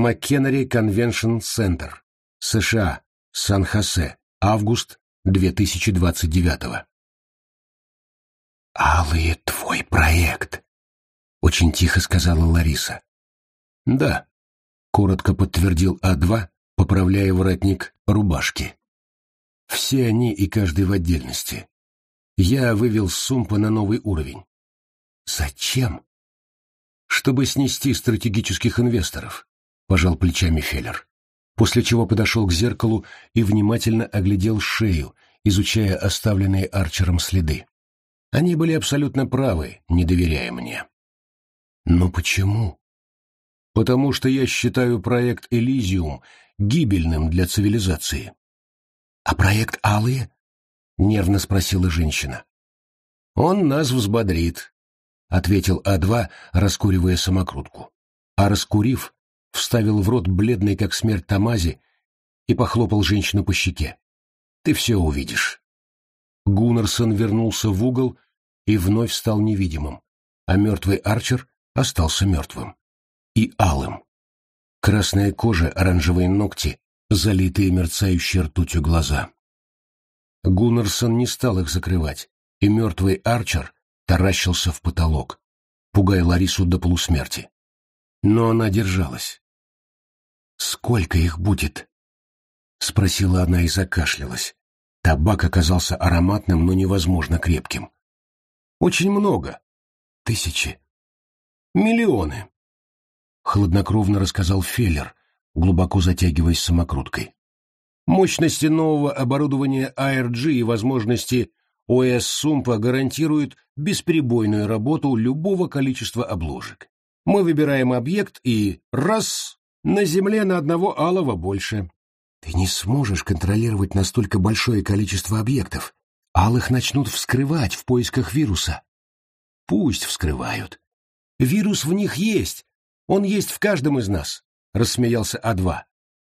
МcKenry Convention Center, США, Сан-Хосе, август 2029 «Алые твой проект», — очень тихо сказала Лариса. «Да», — коротко подтвердил А2, поправляя воротник рубашки. «Все они и каждый в отдельности. Я вывел Сумпа на новый уровень. Зачем? Чтобы снести стратегических инвесторов, пожал плечами Феллер, после чего подошел к зеркалу и внимательно оглядел шею, изучая оставленные Арчером следы. Они были абсолютно правы, не доверяя мне. Но почему? Потому что я считаю проект «Элизиум» гибельным для цивилизации. А проект «Алые»? — нервно спросила женщина. «Он нас взбодрит», — ответил А2, раскуривая самокрутку. А раскурив, вставил в рот бледный как смерть Тамази и похлопал женщину по щеке. «Ты все увидишь». Гуннерсон вернулся в угол и вновь стал невидимым, а мертвый Арчер остался мертвым. И алым. Красная кожа, оранжевые ногти, залитые мерцающей ртутью глаза. Гуннерсон не стал их закрывать, и мертвый Арчер таращился в потолок, пугая Ларису до полусмерти. Но она держалась. «Сколько их будет?» — спросила она и закашлялась. Табак оказался ароматным, но невозможно крепким. «Очень много. Тысячи. Миллионы», — хладнокровно рассказал Феллер, глубоко затягиваясь самокруткой. Мощности нового оборудования ARG и возможности ОС Сумпа гарантируют бесперебойную работу любого количества обложек. Мы выбираем объект и раз — на Земле на одного алого больше. Ты не сможешь контролировать настолько большое количество объектов. Алых начнут вскрывать в поисках вируса. Пусть вскрывают. Вирус в них есть. Он есть в каждом из нас, — рассмеялся А2.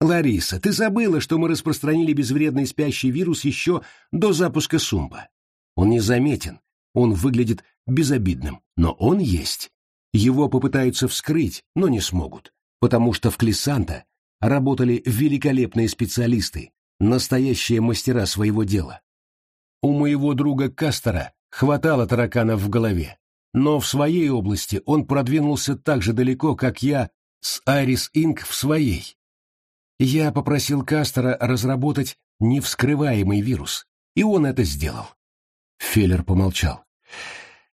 «Лариса, ты забыла, что мы распространили безвредный спящий вирус еще до запуска Сумба. Он незаметен, он выглядит безобидным, но он есть. Его попытаются вскрыть, но не смогут, потому что в Клисанта работали великолепные специалисты, настоящие мастера своего дела. У моего друга Кастера хватало тараканов в голове, но в своей области он продвинулся так же далеко, как я с Айрис Инк в своей. Я попросил Кастера разработать невскрываемый вирус, и он это сделал. Феллер помолчал.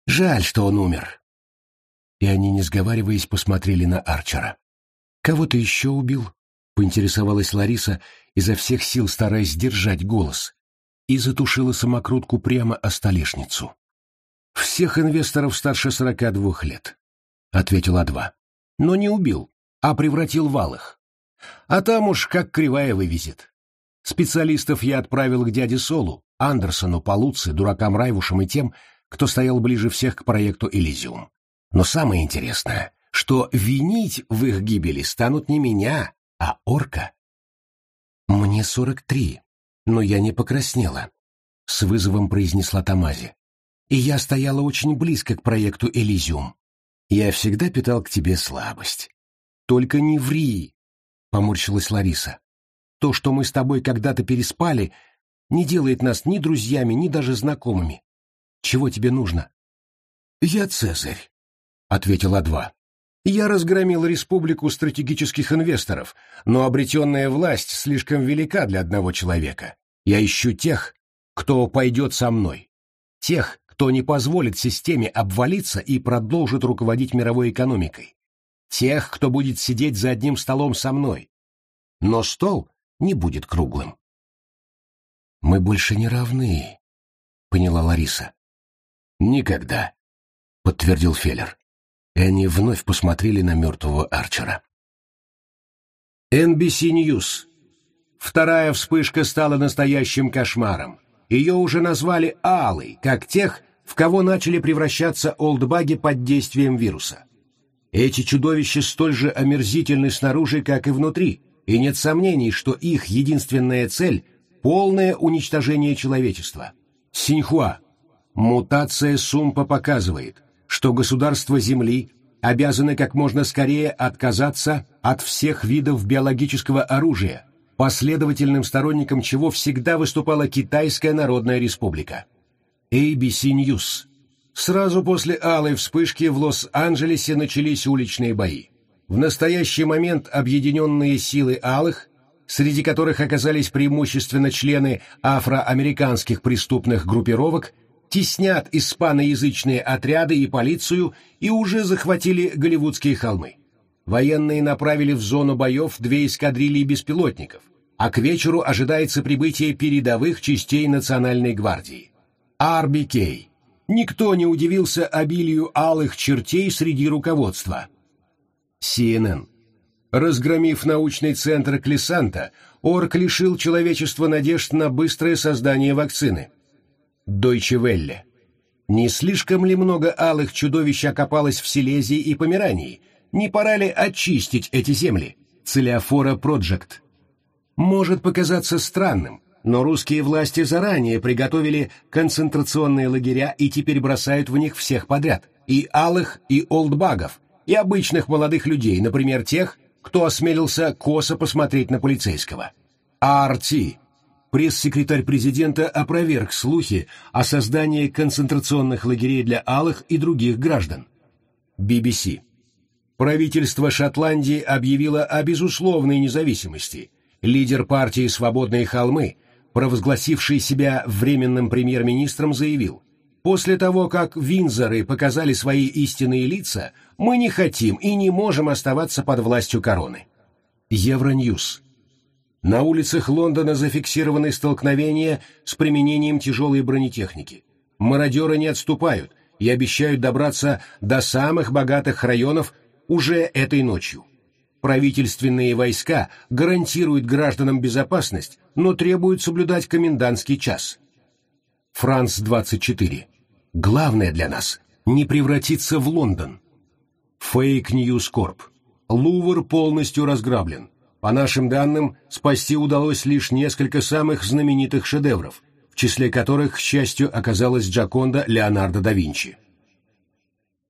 Жаль, что он умер. И они, не сговариваясь, посмотрели на Арчера. «Кого ты еще убил?» — поинтересовалась Лариса, изо всех сил стараясь сдержать голос, и затушила самокрутку прямо о столешницу. «Всех инвесторов старше сорока двух лет», — ответил А2. «Но не убил, а превратил в алых. А там уж как кривая вывезет. Специалистов я отправил к дяде Солу, Андерсону, Полуци, дуракам Райвушам и тем, кто стоял ближе всех к проекту «Элизиум». Но самое интересное, что винить в их гибели станут не меня, а орка. «Мне сорок три, но я не покраснела», — с вызовом произнесла Тамази. «И я стояла очень близко к проекту «Элизиум». Я всегда питал к тебе слабость. Только не ври, поморщилась Лариса. То, что мы с тобой когда-то переспали, не делает нас ни друзьями, ни даже знакомыми. Чего тебе нужно? Я Цезарь, ответил А2. Я разгромил республику стратегических инвесторов, но обретенная власть слишком велика для одного человека. Я ищу тех, кто пойдет со мной. Тех, кто не позволит системе обвалиться и продолжит руководить мировой экономикой тех, кто будет сидеть за одним столом со мной. Но стол не будет круглым. «Мы больше не равны», — поняла Лариса. «Никогда», — подтвердил Феллер. И они вновь посмотрели на мертвого Арчера. NBC News. Вторая вспышка стала настоящим кошмаром. Ее уже назвали Алой, как тех, в кого начали превращаться олдбаги под действием вируса. Эти чудовища столь же омерзительны снаружи, как и внутри, и нет сомнений, что их единственная цель — полное уничтожение человечества. Синьхуа. Мутация Сумпа показывает, что государства Земли обязаны как можно скорее отказаться от всех видов биологического оружия, последовательным сторонником чего всегда выступала Китайская Народная Республика. ABC News. Сразу после алой вспышки в Лос-Анджелесе начались уличные бои. В настоящий момент объединенные силы алых, среди которых оказались преимущественно члены афроамериканских преступных группировок, теснят испаноязычные отряды и полицию и уже захватили Голливудские холмы. Военные направили в зону боев две эскадрильи беспилотников, а к вечеру ожидается прибытие передовых частей Национальной гвардии. RBK. Никто не удивился обилию алых чертей среди руководства. CNN. Разгромив научный центр Клесанта, Орк лишил человечества надежд на быстрое создание вакцины. Дойче Велле. Не слишком ли много алых чудовищ окопалось в Силезии и Померании? Не пора ли очистить эти земли? Целиофора Проджект. Может показаться странным, но русские власти заранее приготовили концентрационные лагеря и теперь бросают в них всех подряд. И алых, и олдбагов, и обычных молодых людей, например, тех, кто осмелился косо посмотреть на полицейского. Арти пресс-секретарь президента опроверг слухи о создании концентрационных лагерей для алых и других граждан. BBC. Правительство Шотландии объявило о безусловной независимости. Лидер партии «Свободные холмы», провозгласивший себя временным премьер-министром, заявил, «После того, как Винзоры показали свои истинные лица, мы не хотим и не можем оставаться под властью короны». Евроньюз. На улицах Лондона зафиксированы столкновения с применением тяжелой бронетехники. Мародеры не отступают и обещают добраться до самых богатых районов уже этой ночью. Правительственные войска гарантируют гражданам безопасность, но требуют соблюдать комендантский час. France 24. Главное для нас – не превратиться в Лондон. Fake News Corp. Лувр полностью разграблен. По нашим данным, спасти удалось лишь несколько самых знаменитых шедевров, в числе которых, к счастью, оказалась Джоконда Леонардо да Винчи.